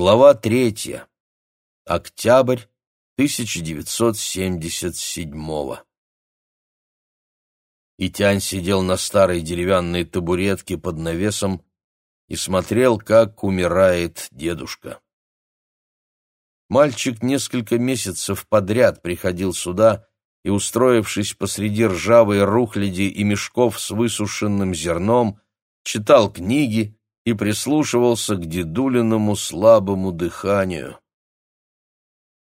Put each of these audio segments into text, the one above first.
Глава третья. Октябрь 1977 Итянь сидел на старой деревянной табуретке под навесом и смотрел, как умирает дедушка. Мальчик несколько месяцев подряд приходил сюда и, устроившись посреди ржавой рухляди и мешков с высушенным зерном, читал книги и прислушивался к дедулиному слабому дыханию.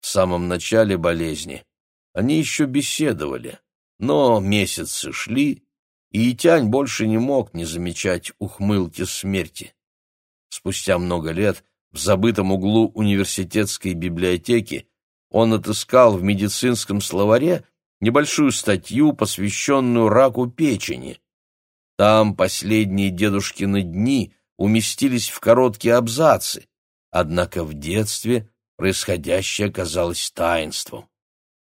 В самом начале болезни они еще беседовали, но месяцы шли, и Итянь больше не мог не замечать ухмылки смерти. Спустя много лет в забытом углу университетской библиотеки он отыскал в медицинском словаре небольшую статью, посвященную раку печени. Там последние дедушкины дни уместились в короткие абзацы, однако в детстве происходящее казалось таинством.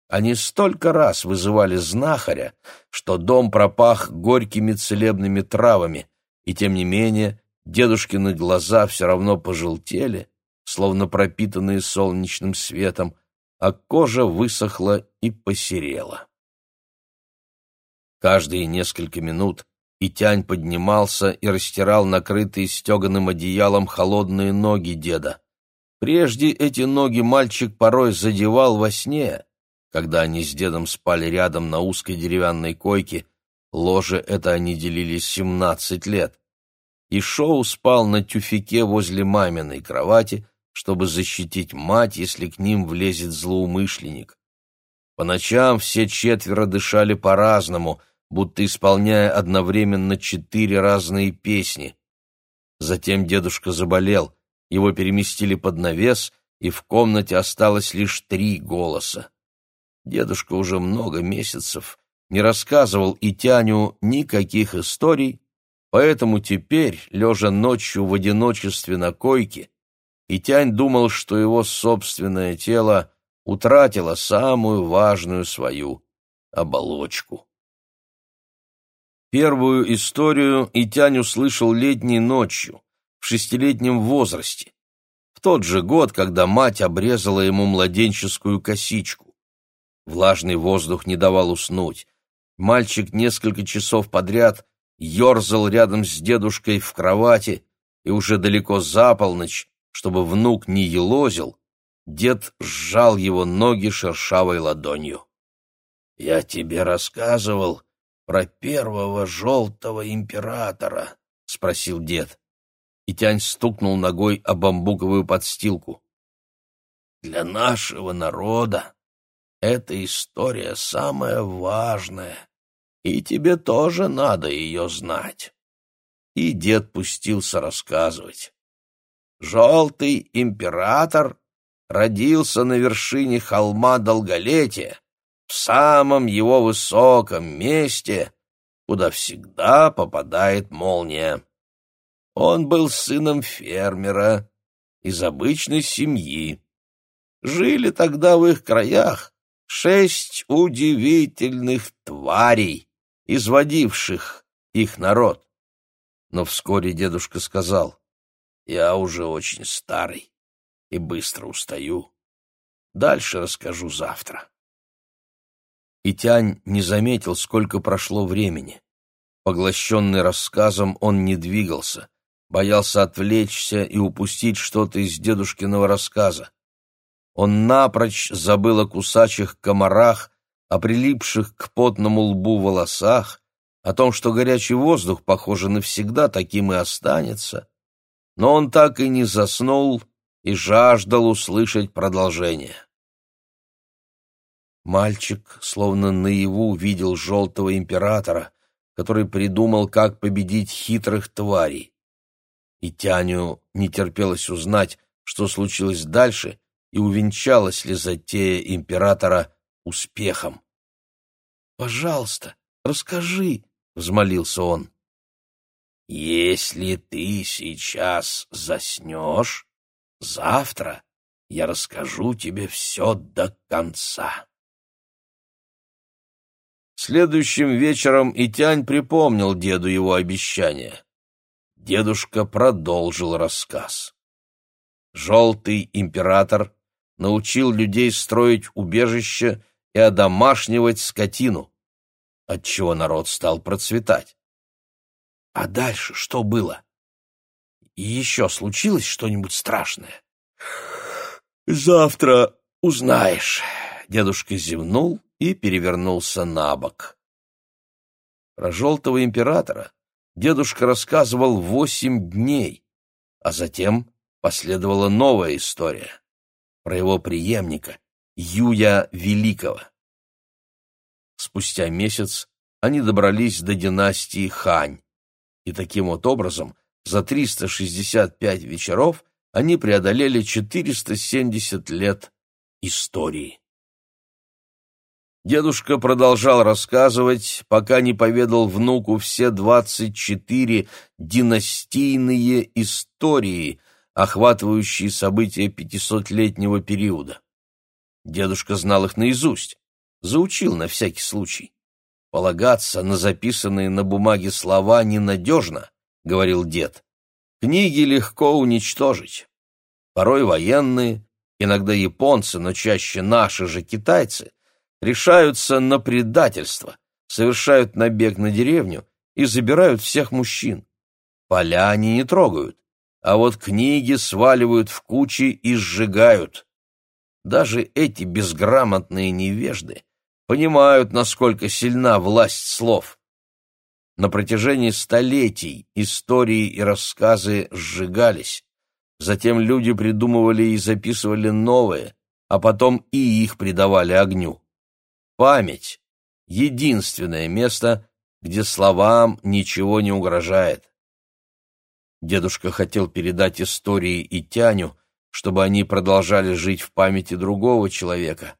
Они столько раз вызывали знахаря, что дом пропах горькими целебными травами, и тем не менее дедушкины глаза все равно пожелтели, словно пропитанные солнечным светом, а кожа высохла и посерела. Каждые несколько минут Итянь поднимался и растирал накрытые стеганым одеялом холодные ноги деда. Прежде эти ноги мальчик порой задевал во сне, когда они с дедом спали рядом на узкой деревянной койке, ложе это они делили семнадцать лет. И Шоу спал на тюфике возле маминой кровати, чтобы защитить мать, если к ним влезет злоумышленник. По ночам все четверо дышали по-разному — будто исполняя одновременно четыре разные песни. Затем дедушка заболел, его переместили под навес, и в комнате осталось лишь три голоса. Дедушка уже много месяцев не рассказывал и Тяню никаких историй, поэтому теперь, лежа ночью в одиночестве на койке, Итянь думал, что его собственное тело утратило самую важную свою оболочку. Первую историю Итянь услышал летней ночью, в шестилетнем возрасте, в тот же год, когда мать обрезала ему младенческую косичку. Влажный воздух не давал уснуть. Мальчик несколько часов подряд ерзал рядом с дедушкой в кровати, и уже далеко за полночь, чтобы внук не елозил, дед сжал его ноги шершавой ладонью. «Я тебе рассказывал, про первого желтого императора?» — спросил дед. И Тянь стукнул ногой о бамбуковую подстилку. «Для нашего народа эта история самая важная, и тебе тоже надо ее знать». И дед пустился рассказывать. «Желтый император родился на вершине холма Долголетия, в самом его высоком месте, куда всегда попадает молния. Он был сыном фермера из обычной семьи. Жили тогда в их краях шесть удивительных тварей, изводивших их народ. Но вскоре дедушка сказал, «Я уже очень старый и быстро устаю. Дальше расскажу завтра» и Тянь не заметил, сколько прошло времени. Поглощенный рассказом, он не двигался, боялся отвлечься и упустить что-то из дедушкиного рассказа. Он напрочь забыл о кусачих комарах, о прилипших к потному лбу волосах, о том, что горячий воздух, похоже, навсегда таким и останется. Но он так и не заснул и жаждал услышать продолжение. Мальчик, словно наяву, видел желтого императора, который придумал, как победить хитрых тварей. И Тяню не терпелось узнать, что случилось дальше, и увенчалась ли затея императора успехом. «Пожалуйста, расскажи», — взмолился он. «Если ты сейчас заснешь, завтра я расскажу тебе все до конца». Следующим вечером Итянь припомнил деду его обещание. Дедушка продолжил рассказ. Желтый император научил людей строить убежища и одомашнивать скотину, отчего народ стал процветать. А дальше что было? И еще случилось что-нибудь страшное? Завтра узнаешь. Дедушка зевнул и перевернулся на бок. Про желтого императора дедушка рассказывал восемь дней, а затем последовала новая история про его преемника Юя Великого. Спустя месяц они добрались до династии Хань, и таким вот образом за 365 вечеров они преодолели 470 лет истории. Дедушка продолжал рассказывать, пока не поведал внуку все 24 династийные истории, охватывающие события пятисотлетнего периода. Дедушка знал их наизусть, заучил на всякий случай. Полагаться на записанные на бумаге слова ненадежно, — говорил дед. Книги легко уничтожить. Порой военные, иногда японцы, но чаще наши же китайцы, решаются на предательство, совершают набег на деревню и забирают всех мужчин. Поля они не трогают, а вот книги сваливают в кучи и сжигают. Даже эти безграмотные невежды понимают, насколько сильна власть слов. На протяжении столетий истории и рассказы сжигались, затем люди придумывали и записывали новые, а потом и их придавали огню. Память — единственное место, где словам ничего не угрожает. Дедушка хотел передать истории и Тяню, чтобы они продолжали жить в памяти другого человека.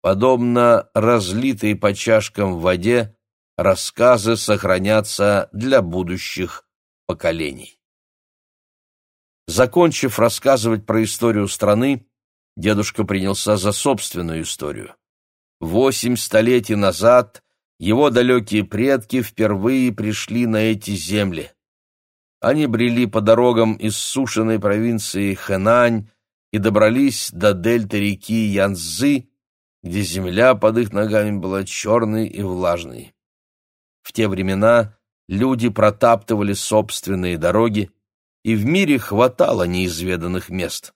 Подобно разлитой по чашкам в воде, рассказы сохранятся для будущих поколений. Закончив рассказывать про историю страны, дедушка принялся за собственную историю. Восемь столетий назад его далекие предки впервые пришли на эти земли. Они брели по дорогам из сушеной провинции Хэнань и добрались до дельты реки Янцзы, где земля под их ногами была черной и влажной. В те времена люди протаптывали собственные дороги, и в мире хватало неизведанных мест.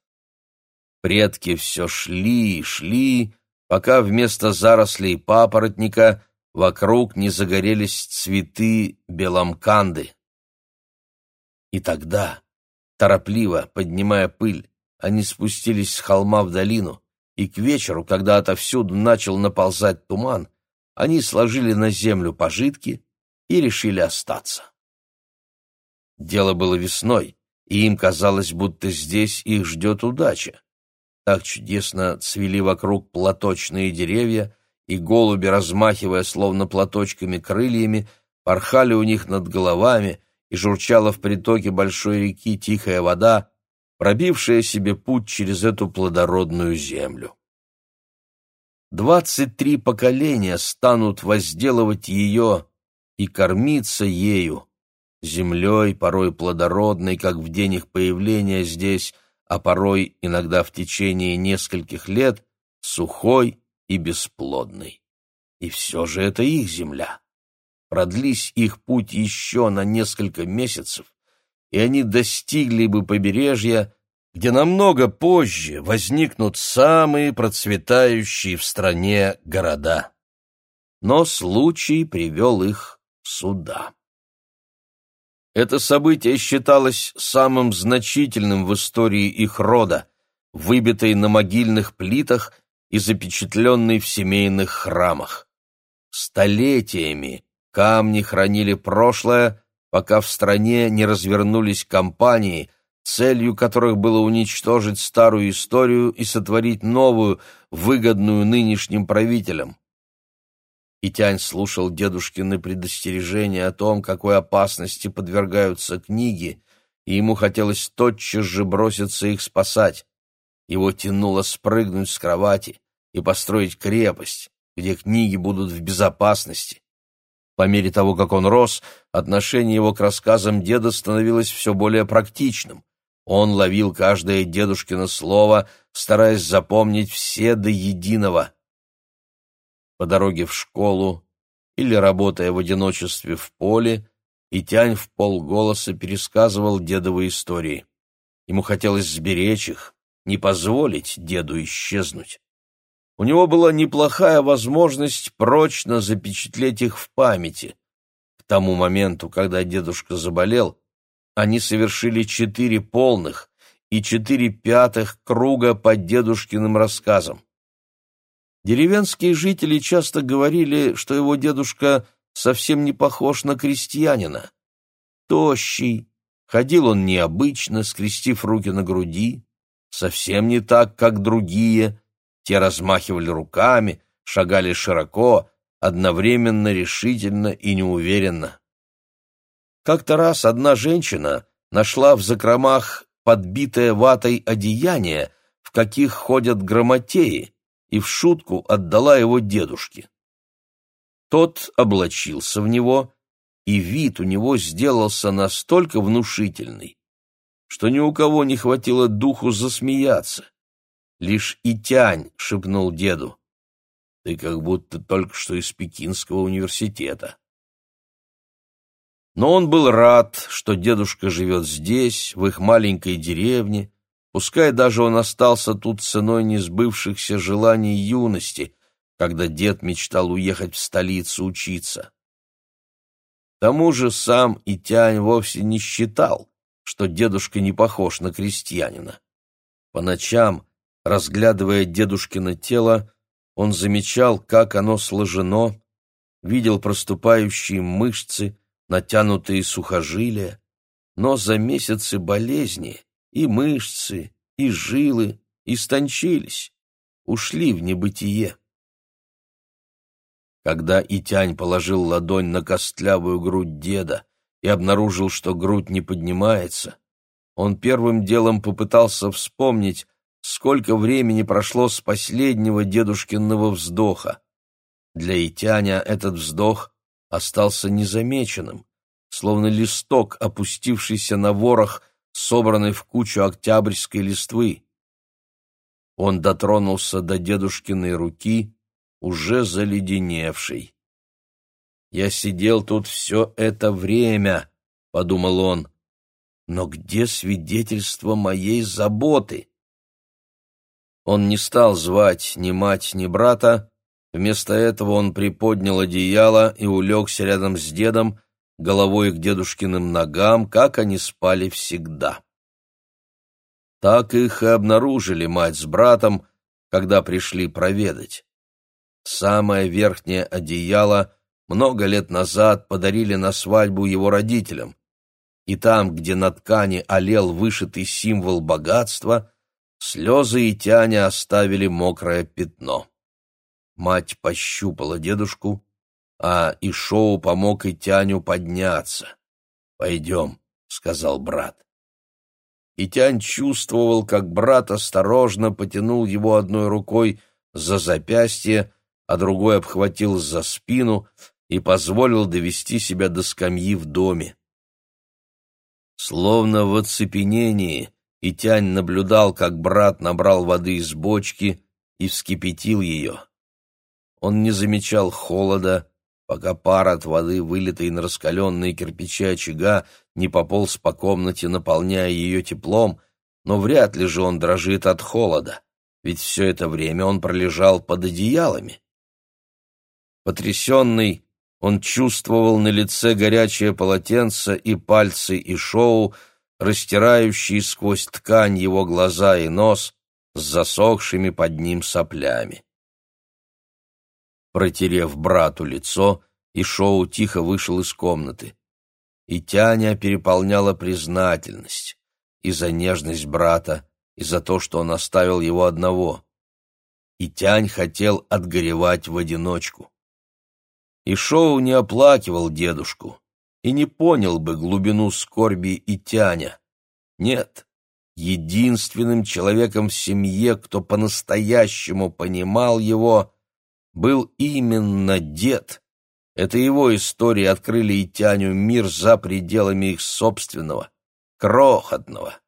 Предки все шли и шли, пока вместо зарослей папоротника вокруг не загорелись цветы беломканды. И тогда, торопливо поднимая пыль, они спустились с холма в долину, и к вечеру, когда отовсюду начал наползать туман, они сложили на землю пожитки и решили остаться. Дело было весной, и им казалось, будто здесь их ждет удача. Так чудесно цвели вокруг платочные деревья, и голуби, размахивая словно платочками крыльями, порхали у них над головами, и журчала в притоке большой реки тихая вода, пробившая себе путь через эту плодородную землю. Двадцать три поколения станут возделывать ее и кормиться ею, землей, порой плодородной, как в день их появления здесь, а порой, иногда в течение нескольких лет, сухой и бесплодный. И все же это их земля. Продлись их путь еще на несколько месяцев, и они достигли бы побережья, где намного позже возникнут самые процветающие в стране города. Но случай привел их сюда. Это событие считалось самым значительным в истории их рода, выбитой на могильных плитах и запечатленной в семейных храмах. Столетиями камни хранили прошлое, пока в стране не развернулись кампании, целью которых было уничтожить старую историю и сотворить новую, выгодную нынешним правителям. И Тянь слушал дедушкины предостережения о том, какой опасности подвергаются книги, и ему хотелось тотчас же броситься их спасать. Его тянуло спрыгнуть с кровати и построить крепость, где книги будут в безопасности. По мере того, как он рос, отношение его к рассказам деда становилось все более практичным. Он ловил каждое дедушкино слово, стараясь запомнить все до единого. По дороге в школу или работая в одиночестве в поле, и Тянь в полголоса пересказывал дедовы истории. Ему хотелось сберечь их, не позволить деду исчезнуть. У него была неплохая возможность прочно запечатлеть их в памяти. К тому моменту, когда дедушка заболел, они совершили четыре полных и четыре пятых круга по дедушкиным рассказам. Деревенские жители часто говорили, что его дедушка совсем не похож на крестьянина. Тощий, ходил он необычно, скрестив руки на груди, совсем не так, как другие. Те размахивали руками, шагали широко, одновременно решительно и неуверенно. Как-то раз одна женщина нашла в закромах подбитое ватой одеяние, в каких ходят грамотеи, и в шутку отдала его дедушке. Тот облачился в него, и вид у него сделался настолько внушительный, что ни у кого не хватило духу засмеяться. Лишь Итянь шепнул деду, «Ты как будто только что из Пекинского университета». Но он был рад, что дедушка живет здесь, в их маленькой деревне, Пускай даже он остался тут ценой несбывшихся желаний юности, когда дед мечтал уехать в столицу учиться. К тому же сам Итянь вовсе не считал, что дедушка не похож на крестьянина. По ночам, разглядывая дедушкино тело, он замечал, как оно сложено, видел проступающие мышцы, натянутые сухожилия, но за месяцы болезни и мышцы, и жилы истончились, ушли в небытие. Когда Итянь положил ладонь на костлявую грудь деда и обнаружил, что грудь не поднимается, он первым делом попытался вспомнить, сколько времени прошло с последнего дедушкиного вздоха. Для Итяня этот вздох остался незамеченным, словно листок, опустившийся на ворох собранной в кучу октябрьской листвы. Он дотронулся до дедушкиной руки, уже заледеневшей. «Я сидел тут все это время», — подумал он, — «но где свидетельство моей заботы?» Он не стал звать ни мать, ни брата, вместо этого он приподнял одеяло и улегся рядом с дедом, головой к дедушкиным ногам, как они спали всегда. Так их и обнаружили мать с братом, когда пришли проведать. Самое верхнее одеяло много лет назад подарили на свадьбу его родителям, и там, где на ткани олел вышитый символ богатства, слезы и тяня оставили мокрое пятно. Мать пощупала дедушку, а Ишоу помог и Тяню подняться. «Пойдем», — сказал брат. И Тянь чувствовал, как брат осторожно потянул его одной рукой за запястье, а другой обхватил за спину и позволил довести себя до скамьи в доме. Словно в оцепенении, Итянь наблюдал, как брат набрал воды из бочки и вскипятил ее. Он не замечал холода, пока пар от воды, вылитой на раскаленные кирпичи очага, не пополз по комнате, наполняя ее теплом, но вряд ли же он дрожит от холода, ведь все это время он пролежал под одеялами. Потрясенный, он чувствовал на лице горячее полотенце и пальцы и шоу, растирающие сквозь ткань его глаза и нос с засохшими под ним соплями. Протерев брату лицо, и Шоу тихо вышел из комнаты. И Тяня переполняла признательность и за нежность брата, и за то, что он оставил его одного. И Тянь хотел отгоревать в одиночку. И Шоу не оплакивал дедушку и не понял бы глубину скорби и Тяня. Нет, единственным человеком в семье, кто по-настоящему понимал его, был именно дед. Это его истории открыли и Тяню мир за пределами их собственного, крохотного,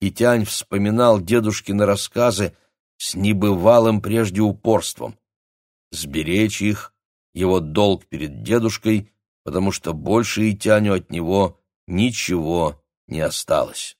и Тянь вспоминал дедушкины рассказы с небывалым прежде упорством. Сберечь их — его долг перед дедушкой, потому что больше и Тяню от него ничего не осталось.